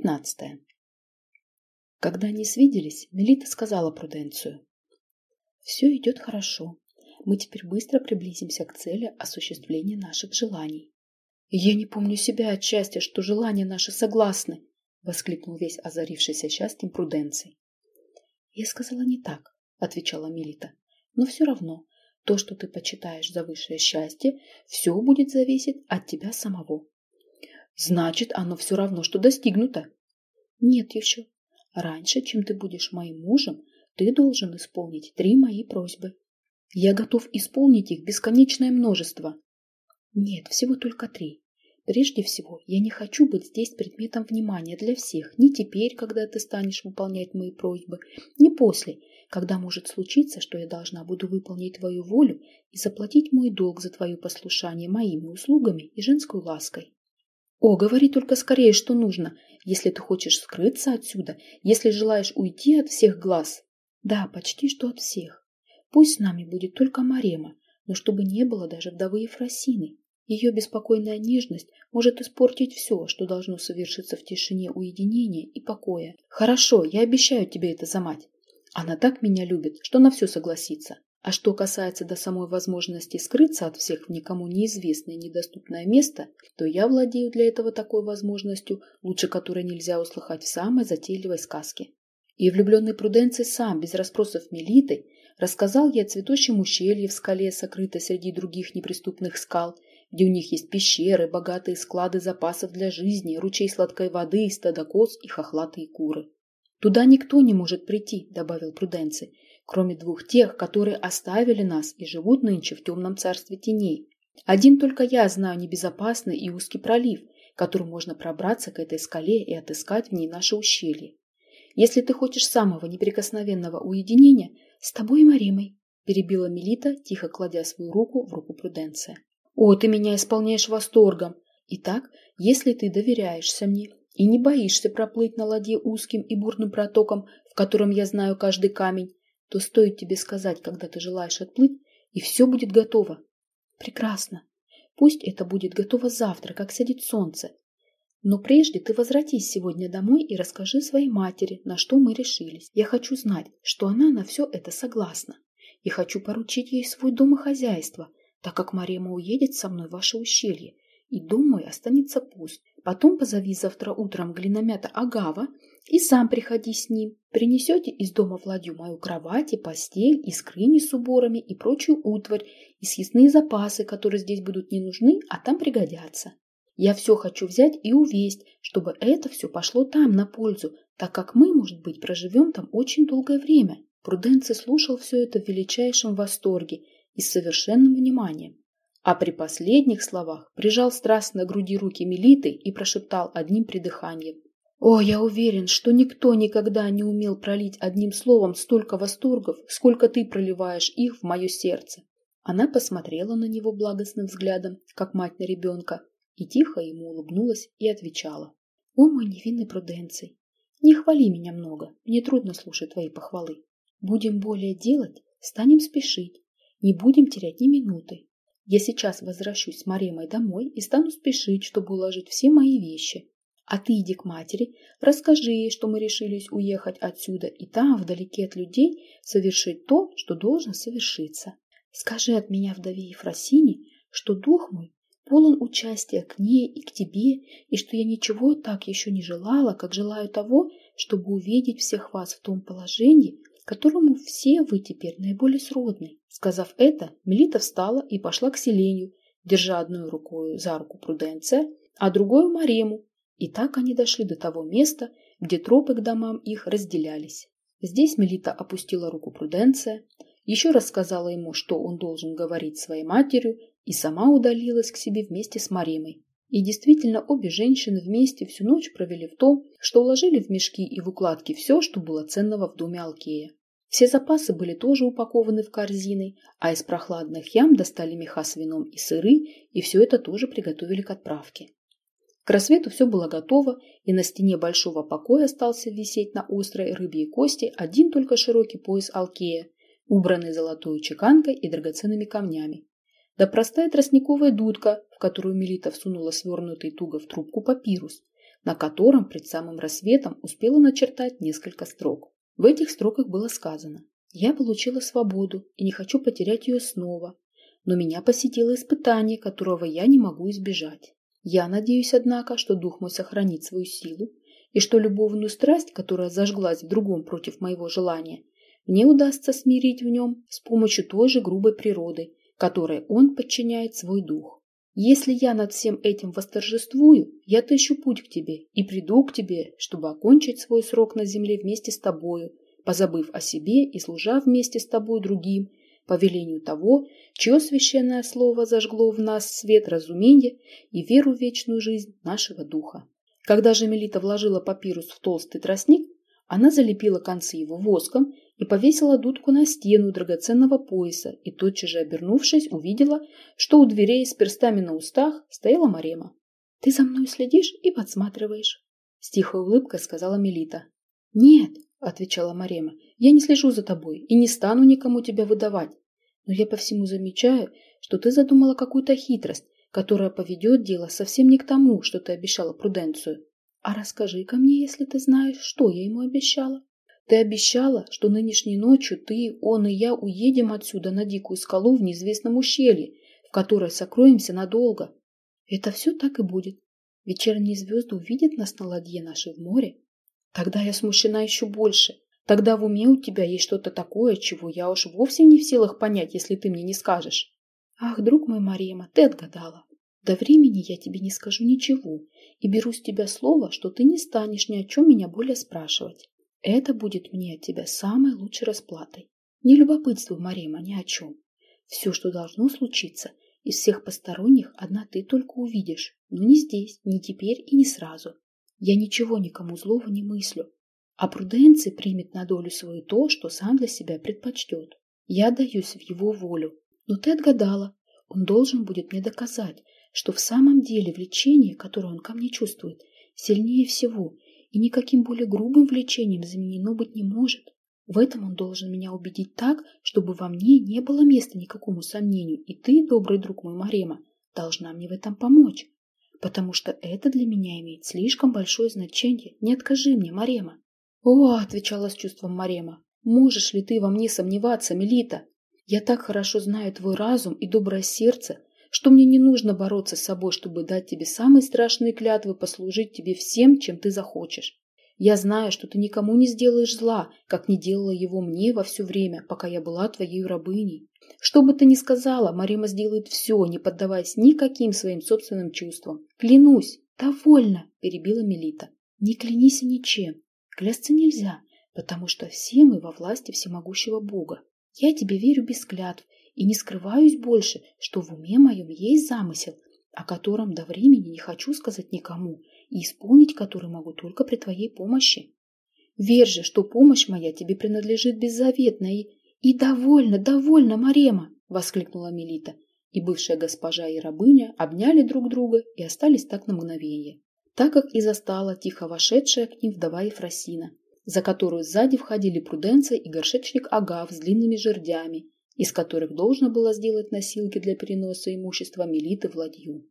Пятнадцатое. Когда они свиделись, Мелита сказала Пруденцию. «Все идет хорошо. Мы теперь быстро приблизимся к цели осуществления наших желаний». «Я не помню себя от счастья, что желания наши согласны», — воскликнул весь озарившийся счастьем Пруденций. «Я сказала не так», — отвечала Мелита. «Но все равно, то, что ты почитаешь за высшее счастье, все будет зависеть от тебя самого. Значит, оно все равно, что достигнуто. Нет еще. Раньше, чем ты будешь моим мужем, ты должен исполнить три мои просьбы. Я готов исполнить их бесконечное множество. Нет, всего только три. Прежде всего, я не хочу быть здесь предметом внимания для всех, ни теперь, когда ты станешь выполнять мои просьбы, ни после, когда может случиться, что я должна буду выполнить твою волю и заплатить мой долг за твое послушание моими услугами и женской лаской. О, говори только скорее, что нужно, если ты хочешь скрыться отсюда, если желаешь уйти от всех глаз. Да, почти что от всех. Пусть с нами будет только Марема, но чтобы не было даже вдовы Ефросины. Ее беспокойная нежность может испортить все, что должно совершиться в тишине уединения и покоя. Хорошо, я обещаю тебе это за мать. Она так меня любит, что на все согласится. А что касается до самой возможности скрыться от всех в никому неизвестное недоступное место, то я владею для этого такой возможностью, лучше которой нельзя услыхать в самой затейливой сказке. И влюбленный Пруденций сам, без расспросов Мелиты, рассказал ей о цветущем ущелье в скале, сокрытой среди других неприступных скал, где у них есть пещеры, богатые склады запасов для жизни, ручей сладкой воды, стадо коз и хохлатые куры. «Туда никто не может прийти», — добавил Пруденций, кроме двух тех, которые оставили нас и живут нынче в темном царстве теней. Один только я знаю небезопасный и узкий пролив, которым можно пробраться к этой скале и отыскать в ней наше ущелье. Если ты хочешь самого неприкосновенного уединения, с тобой и Маримой, перебила Мелита, тихо кладя свою руку в руку Пруденция. О, ты меня исполняешь восторгом. Итак, если ты доверяешься мне и не боишься проплыть на ладье узким и бурным протоком, в котором я знаю каждый камень, то стоит тебе сказать, когда ты желаешь отплыть, и все будет готово. Прекрасно. Пусть это будет готово завтра, как сядет солнце. Но прежде ты возвратись сегодня домой и расскажи своей матери, на что мы решились. Я хочу знать, что она на все это согласна. И хочу поручить ей свой дом и хозяйство, так как Марема уедет со мной в ваше ущелье, и мой останется пуст. Потом позови завтра утром глиномята Агава и сам приходи с ним. Принесете из дома в ладью мою кровать и постель, и скрыни с уборами, и прочую утварь, и съестные запасы, которые здесь будут не нужны, а там пригодятся. Я все хочу взять и увесть, чтобы это все пошло там на пользу, так как мы, может быть, проживем там очень долгое время. Пруденций слушал все это в величайшем восторге и с совершенным вниманием. А при последних словах прижал страстно к груди руки Мелиты и прошептал одним придыханием. «О, я уверен, что никто никогда не умел пролить одним словом столько восторгов, сколько ты проливаешь их в мое сердце». Она посмотрела на него благостным взглядом, как мать на ребенка, и тихо ему улыбнулась и отвечала. «О, мой невинный Пруденций, не хвали меня много, мне трудно слушать твои похвалы. Будем более делать, станем спешить, не будем терять ни минуты. Я сейчас возвращусь с Маремой домой и стану спешить, чтобы уложить все мои вещи. А ты иди к матери, расскажи ей, что мы решились уехать отсюда и там, вдалеке от людей, совершить то, что должно совершиться. Скажи от меня вдове Ефросине, что дух мой полон участия к ней и к тебе, и что я ничего так еще не желала, как желаю того, чтобы увидеть всех вас в том положении, которому все вы теперь наиболее сродны. Сказав это, Мелита встала и пошла к селению, держа одной рукой за руку Пруденция, а другой Марему. И так они дошли до того места, где тропы к домам их разделялись. Здесь Мелита опустила руку Пруденция, еще раз сказала ему, что он должен говорить своей матерью, и сама удалилась к себе вместе с Маремой. И действительно, обе женщины вместе всю ночь провели в том, что уложили в мешки и в укладки все, что было ценного в доме Алкея. Все запасы были тоже упакованы в корзины, а из прохладных ям достали меха с вином и сыры, и все это тоже приготовили к отправке. К рассвету все было готово, и на стене большого покоя остался висеть на острой рыбьей кости один только широкий пояс алкея, убранный золотой чеканкой и драгоценными камнями. Да простая тростниковая дудка, в которую Мелита всунула свернутый туго в трубку папирус, на котором пред самым рассветом успела начертать несколько строк. В этих строках было сказано «Я получила свободу и не хочу потерять ее снова, но меня посетило испытание, которого я не могу избежать. Я надеюсь, однако, что дух мой сохранит свою силу, и что любовную страсть, которая зажглась в другом против моего желания, мне удастся смирить в нем с помощью той же грубой природы, которой он подчиняет свой дух. Если я над всем этим восторжествую, я тыщу путь к тебе и приду к тебе, чтобы окончить свой срок на земле вместе с тобою, позабыв о себе и служа вместе с тобой другим, по велению того, чье священное слово зажгло в нас свет разумения и веру в вечную жизнь нашего духа. Когда же Мелита вложила папирус в толстый тростник, она залепила концы его воском и повесила дудку на стену драгоценного пояса и тотчас же обернувшись увидела, что у дверей с перстами на устах стояла Марема. «Ты за мной следишь и подсматриваешь», — с тихой улыбкой сказала Мелита. «Нет», — отвечала Марема, — «я не слежу за тобой и не стану никому тебя выдавать но я по всему замечаю, что ты задумала какую-то хитрость, которая поведет дело совсем не к тому, что ты обещала Пруденцию. А расскажи-ка мне, если ты знаешь, что я ему обещала. Ты обещала, что нынешней ночью ты, он и я уедем отсюда на дикую скалу в неизвестном ущелье, в которой сокроемся надолго. Это все так и будет. Вечерние звезды увидят нас на ладье нашей в море. Тогда я смущена еще больше. Тогда в уме у тебя есть что-то такое, чего я уж вовсе не в силах понять, если ты мне не скажешь. Ах, друг мой Марема, ты отгадала. До времени я тебе не скажу ничего и беру с тебя слово, что ты не станешь ни о чем меня более спрашивать. Это будет мне от тебя самой лучшей расплатой. Не любопытствуй, Марема, ни о чем. Все, что должно случиться, из всех посторонних одна ты только увидишь, но не здесь, не теперь и не сразу. Я ничего никому злого не мыслю, а Пруденций примет на долю свою то, что сам для себя предпочтет. Я отдаюсь в его волю. Но ты отгадала. Он должен будет мне доказать, что в самом деле влечение, которое он ко мне чувствует, сильнее всего и никаким более грубым влечением заменено быть не может. В этом он должен меня убедить так, чтобы во мне не было места никакому сомнению, и ты, добрый друг мой Марема, должна мне в этом помочь, потому что это для меня имеет слишком большое значение. Не откажи мне, Марема. «О!» – отвечала с чувством Марема. «Можешь ли ты во мне сомневаться, Мелита? Я так хорошо знаю твой разум и доброе сердце, что мне не нужно бороться с собой, чтобы дать тебе самые страшные клятвы послужить тебе всем, чем ты захочешь. Я знаю, что ты никому не сделаешь зла, как не делала его мне во все время, пока я была твоей рабыней. Что бы ты ни сказала, Марима сделает все, не поддаваясь никаким своим собственным чувствам. Клянусь, довольно, перебила Мелита. Не клянись ничем. Клясться нельзя, потому что все мы во власти всемогущего Бога. Я тебе верю без клятв и не скрываюсь больше, что в уме моем есть замысел, о котором до времени не хочу сказать никому и исполнить который могу только при твоей помощи. Верь же, что помощь моя тебе принадлежит беззаветно и... «И довольно, довольно, Марема!» — воскликнула Мелита, и бывшая госпожа и рабыня обняли друг друга и остались так на мгновение так как и застала тихо вошедшая к ним вдова Ефросина, за которую сзади входили Пруденция и горшечник Агав с длинными жердями, из которых должно было сделать носилки для переноса имущества Мелиты в ладью.